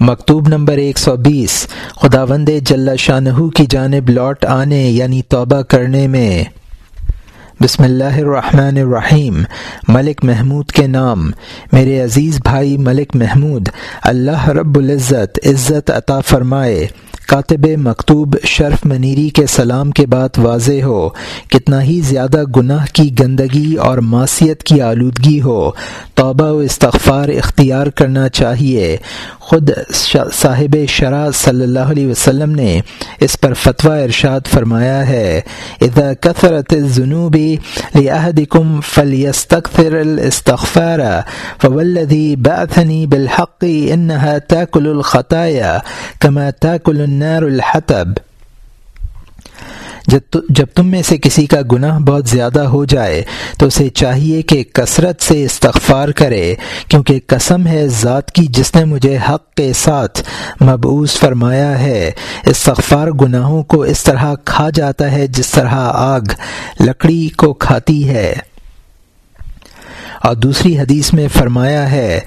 مکتوب نمبر ایک سو بیس خدا وند جل شاہ کی جانب لوٹ آنے یعنی توبہ کرنے میں۔ بسم اللہ الرحمن الرحیم، ملک محمود کے نام۔ میرے عزیز بھائی ملک محمود، اللہ رب العزت، عزت عطا فرمائے۔ کاتب مکتوب شرف منیری کے سلام کے بعد واضح ہو، کتنا ہی زیادہ گناہ کی گندگی اور معاشیت کی آلودگی ہو، توبہ و استغفار اختیار کرنا چاہیے۔ خود صاحب شرح صلی اللہ علیہ وسلم نے اس پر فتویٰ ارشاد فرمایا ہے، اذا کثرت الذنوب لأحدكم فليستكثر الاستغفار فوالذي بعثني بالحق انها تاكل الخطايا كما تاكل النار الحطب۔ جب تم میں سے کسی کا گناہ بہت زیادہ ہو جائے، تو اسے چاہیے کہ کثرت سے استغفار کرے، کیونکہ قسم ہے ذات کی جس نے مجھے حق کے ساتھ مبعوث فرمایا ہے۔ استغفار گناہوں کو اس طرح کھا جاتا ہے جس طرح آگ لکڑی کو کھاتی ہے۔ اور دوسری حدیث میں فرمایا ہے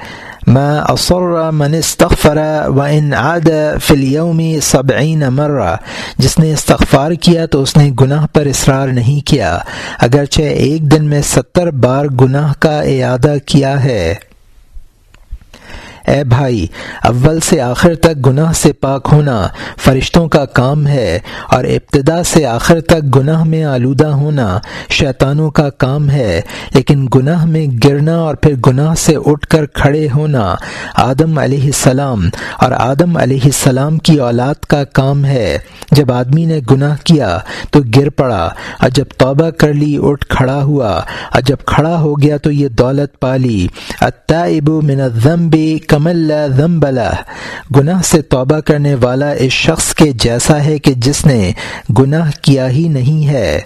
ما اصر من استغفر و ان عاد فی اليوم سبعین مرہ جس نے استغفار کیا تو اس نے گناہ پر اصرار نہیں کیا، اگرچہ ایک دن میں ستر بار گناہ کا اعادہ کیا ہے۔ اے بھائی، اول سے آخر تک گناہ سے پاک ہونا فرشتوں کا کام ہے اور ابتدا سے آخر تک گناہ میں آلودہ ہونا شیطانوں کا کام ہے، لیکن گناہ میں گرنا اور پھر گناہ سے اٹھ کر کھڑے ہونا آدم علیہ السلام اور آدم علیہ السلام کی اولاد کا کام ہے۔ جب آدمی نے گناہ کیا تو گر پڑا، اور جب توبہ کر لی اٹھ کھڑا ہوا، اور جب کھڑا ہو گیا تو یہ دولت پالی۔ من الذنب کمل ذنبلہ گناہ سے توبہ کرنے والا اس شخص کے جیسا ہے کہ جس نے گناہ کیا ہی نہیں ہے۔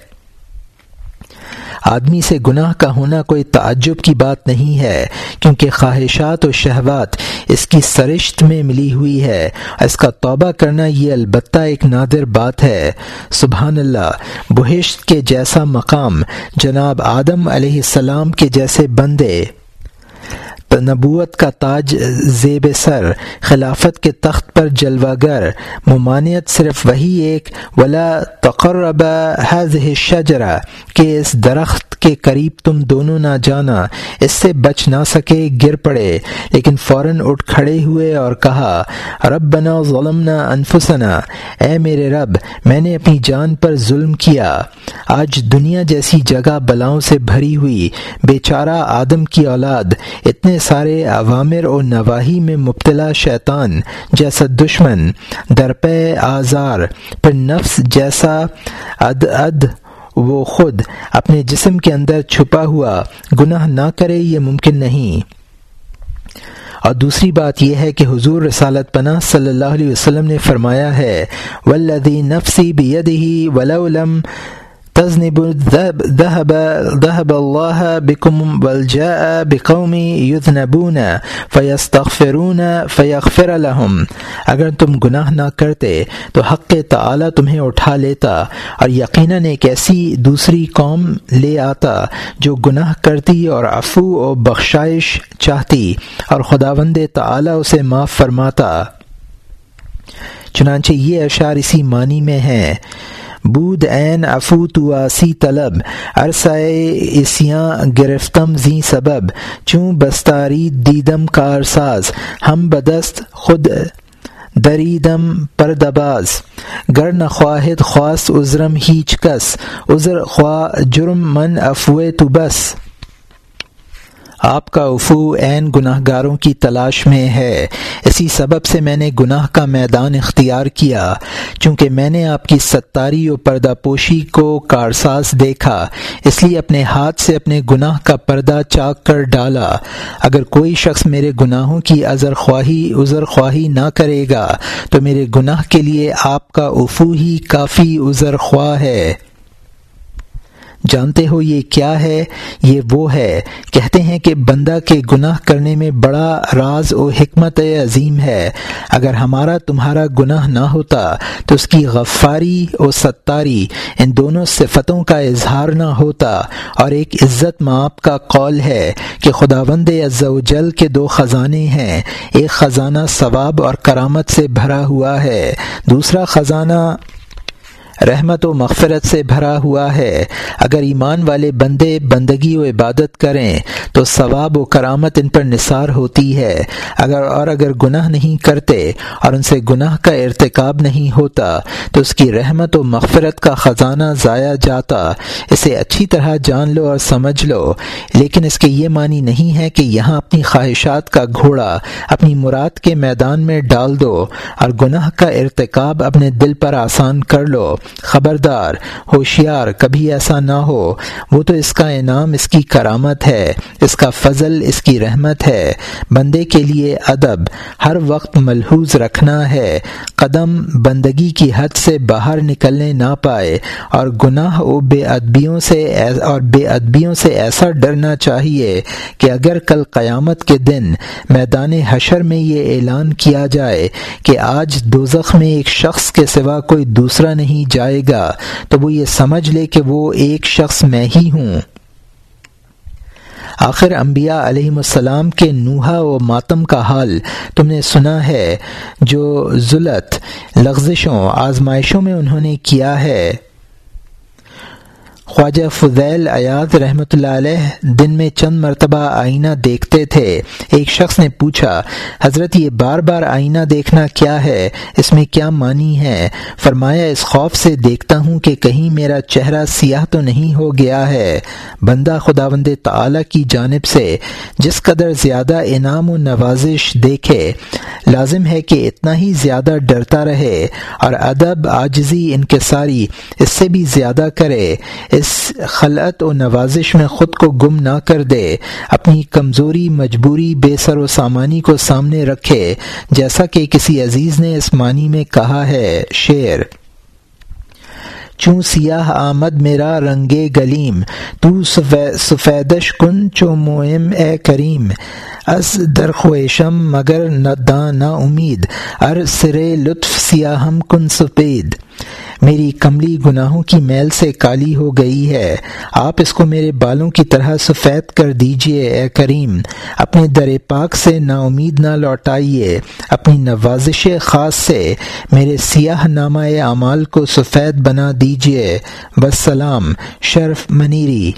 آدمی سے گناہ کا ہونا کوئی تعجب کی بات نہیں ہے، کیونکہ خواہشات و شہوات اس کی سرشت میں ملی ہوئی ہے۔ اس کا توبہ کرنا یہ البتہ ایک نادر بات ہے۔ سبحان اللہ بہشت کے جیسا مقام جناب آدم علیہ السلام کے جیسے بندے۔ نبوت کا تاج زیب سر، خلافت کے تخت پر جلوہ گر۔ ممانعت صرف وہی ایک، ولا تقرب حض شجرا کہ اس درخت کے قریب تم دونوں نہ جانا، اس سے بچ نہ سکے، گر پڑے۔ لیکن فوراً اٹھ کھڑے ہوئے اور کہا رب بنا ظلم نہ انفسنا۔ اے میرے رب، میں نے اپنی جان پر ظلم کیا۔ آج دنیا جیسی جگہ بلاؤں سے بھری ہوئی، بیچارہ آدم کی اولاد، اتنے سارے عوامر و نواحی میں مبتلا شیطان جیسا دشمن، درپے آزار پھر نفس جیسا اد اد وہ خود اپنے جسم کے اندر چھپا ہوا گناہ نہ کرے، یہ ممکن نہیں۔ اور دوسری بات یہ ہے کہ حضور رسالت پناہ صلی اللہ علیہ وسلم نے فرمایا ہے ولدی نفسی بھی ولولم تذنب ذهب ذهب الله بكم والجاء بقوم يذنبون فيستغفرون فيغفر لهم. اگر تم گناہ نہ کرتے تو حق تعالی تمہیں اٹھا لیتا اور یقیناً ایک ایسی دوسری قوم لے آتا جو گناہ کرتی اور عفو و بخشائش چاہتی اور خداوند تعالی اسے معاف فرماتا۔ چنانچہ یہ اشعار اسی معنی میں ہیں۔ بود عین افو تو آسی طلب. عرصۂ اسیاں گرفتم زی سبب. چوں بستاری دیدم کارساز. ہم بدست خود دریدم پردباز. گر نخواہد خواست عذرم ہیچ کس. عذر خواہ جرم من افوے تو بس. آپ کا افو عین گناہ گاروں کی تلاش میں ہے۔ اسی سبب سے میں نے گناہ کا میدان اختیار کیا۔ چونکہ میں نے آپ کی ستاری و پردہ پوشی کو کارساز دیکھا، اس لیے اپنے ہاتھ سے اپنے گناہ کا پردہ چاک کر ڈالا۔ اگر کوئی شخص میرے گناہوں کی ازر خواہی، عذر خواہی نہ کرے گا، تو میرے گناہ کے لیے آپ کا افو ہی کافی عذر خواہ ہے۔ جانتے ہو یہ کیا ہے؟ یہ وہ ہے۔ کہتے ہیں کہ بندہ کے گناہ کرنے میں بڑا راز و حکمت عظیم ہے۔ اگر ہمارا تمہارا گناہ نہ ہوتا تو اس کی غفاری و ستاری ان دونوں صفتوں کا اظہار نہ ہوتا۔ اور ایک عزت ماپ کا قول ہے کہ خدا بند جل کے دو خزانے ہیں۔ ایک خزانہ ثواب اور کرامت سے بھرا ہوا ہے۔ دوسرا خزانہ رحمت و مغفرت سے بھرا ہوا ہے۔ اگر ایمان والے بندے بندگی و عبادت کریں، تو ثواب و کرامت ان پر نثار ہوتی ہے۔ اگر اور اگر گناہ نہیں کرتے اور ان سے گناہ کا ارتکاب نہیں ہوتا، تو اس کی رحمت و مغفرت کا خزانہ ضائع جاتا۔ اسے اچھی طرح جان لو اور سمجھ لو۔ لیکن اس کے یہ معنی نہیں ہے کہ یہاں اپنی خواہشات کا گھوڑا اپنی مراد کے میدان میں ڈال دو اور گناہ کا ارتکاب اپنے دل پر آسان کر لو۔ خبردار، ہوشیار، کبھی ایسا نہ ہو۔ وہ تو اس کا انعام، اس کی کرامت ہے، اس کا فضل، اس کی رحمت ہے۔ بندے کے لیے ادب، ہر وقت ملحوظ رکھنا ہے۔ قدم بندگی کی حد سے باہر نکلنے نہ پائے۔ اور گناہ و بے ادبیوں سے اور بے ادبیوں سے ایسا ڈرنا چاہیے کہ اگر کل قیامت کے دن میدان حشر میں یہ اعلان کیا جائے کہ آج دوزخ میں ایک شخص کے سوا کوئی دوسرا نہیں جائے گا۔ تو وہ یہ سمجھ لے کہ وہ ایک شخص میں ہی ہوں۔ آخر انبیاء علیہ السلام کے نوحا و ماتم کا حال تم نے سنا ہے، جو ذلت، لغزشوں، آزمائشوں میں انہوں نے کیا ہے۔ خواجہ فضیل ایاز رحمۃ اللہ علیہ دن میں چند مرتبہ آئینہ دیکھتے تھے۔ ایک شخص نے پوچھا، حضرت، یہ بار بار آئینہ دیکھنا کیا ہے؟ اس میں کیا معنی ہے؟ فرمایا، اس خوف سے دیکھتا ہوں کہ کہیں میرا چہرہ سیاہ تو نہیں ہو گیا ہے۔ بندہ خدا بند تعلیٰ کی جانب سے جس قدر زیادہ انعام و نوازش دیکھے، لازم ہے کہ اتنا ہی زیادہ ڈرتا رہے اور ادب آجزی انکساری، اس سے بھی زیادہ کرے۔ اس خلعت و نوازش میں خود کو گم نہ کر دے، اپنی کمزوری، مجبوری، بے سر و سامانی کو سامنے رکھے، جیسا کہ کسی عزیز نے اس معنی میں کہا ہے، شعر۔ چوں سیاہ آمد میرا رنگ گلیم، تو سفیدش کن چو موئم اے کریم۔ از درخویشم مگر نہ نا امید، ار سرے لطف سیاہم کن سفید۔ میری کملی گناہوں کی میل سے کالی ہو گئی ہے۔ آپ اس کو میرے بالوں کی طرح سفید کر دیجیے، اے کریم۔ اپنے در پاک سے نا امید نہ لوٹائیے۔ اپنی نوازش خاص سے میرے سیاہ نامہ اعمال کو سفید بنا دیجیے۔ وسلام، شرف منیری۔